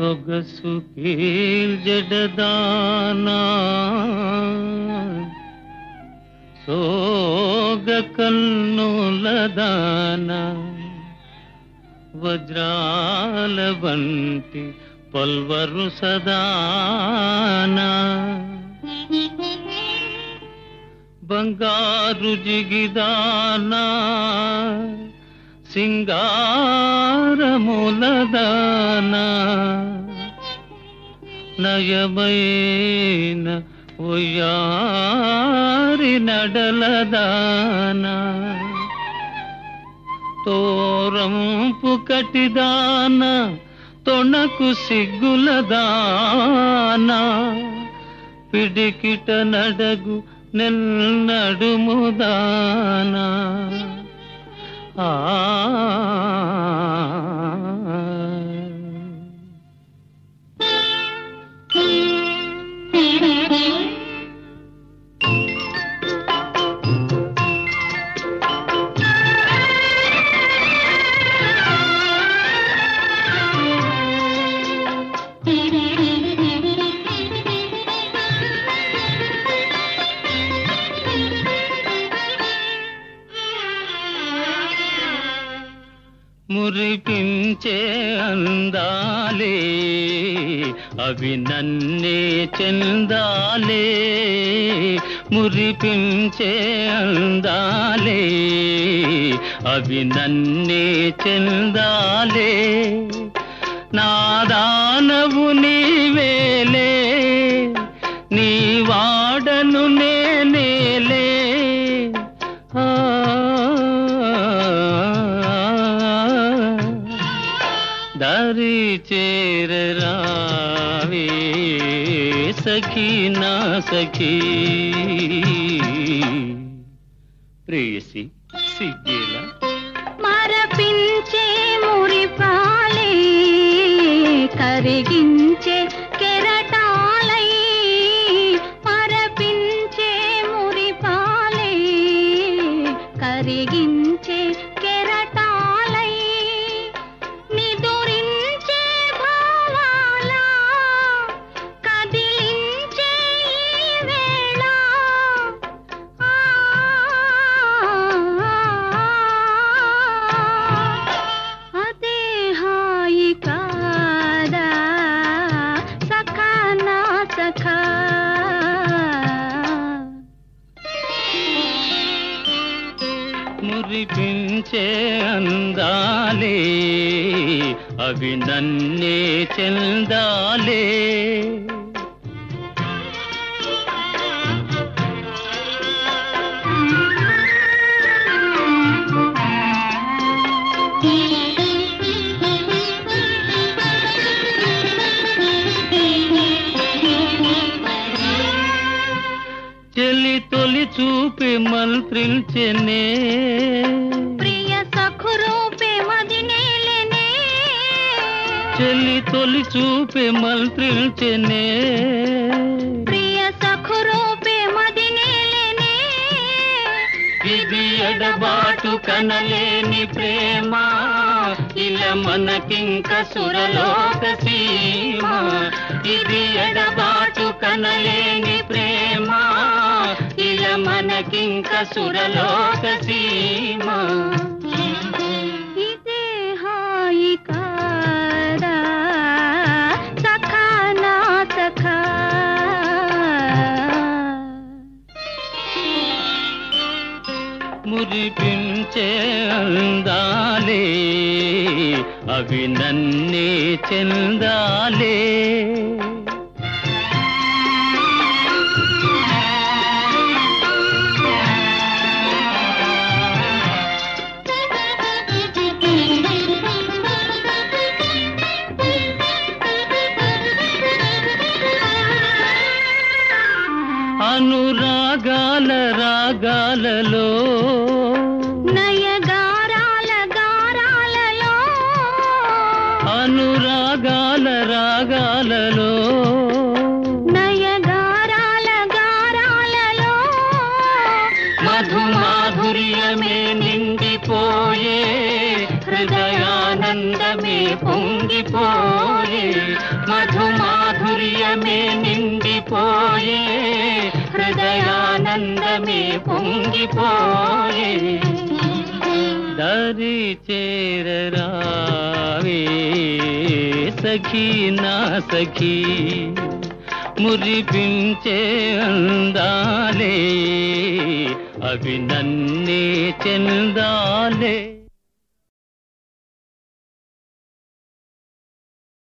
సొగసు కీల్జడదానా సోగ కన్నులదానా వజ్రాల వంటి పల్వరు సదానా. బంగారు జిగిదానా. సింగారములదానా నయమైన ఉయ్యారి నడలదానా తోరంపు కటిదాన తొణకు సిగ్గులదానా పిడికిట నడగు నెల్ నడుముదానా ஆ మురిపించే అందాలే. అవి నన్నే చెందాలే. మురిపించే అందాలే. అవి నన్నే చెందాలే. నా దారి చేరరావే సఖీ నా సఖీ ప్రేసి సిగ్గేలా మరపించే మురిపాలే కరిగించే కెరటాలై మరపించే మురిపాలే కరిగించే మురిపించే అందాలే అవి నన్నే చెందాలే. చెల్లి తొలి చూపి మంత్రించెనే. చెల్లి తొలి చూపి మంత్రించెనే ప్రియ సఖురూపే మదినేలెనే ఇది ఎడబాటు కనలేని ప్రేమ. ఇలా మనకింక సురలోక సీమ. ఇది ఎడబాటు కనలేని ప్రేమ. ఇలా మనకింక సురలోక సీమ. మురిపించే అందాలే అవి నన్నే చెందాలే. అనురాగాల రాగాలలో మధుమాధుర్యమే నిండిపోయే హృదయానందమే పొంగిపోయే దరి చేరరావే సఖీ నా సఖీ మురిపించే అందాలే అవి నన్నే చెందాలే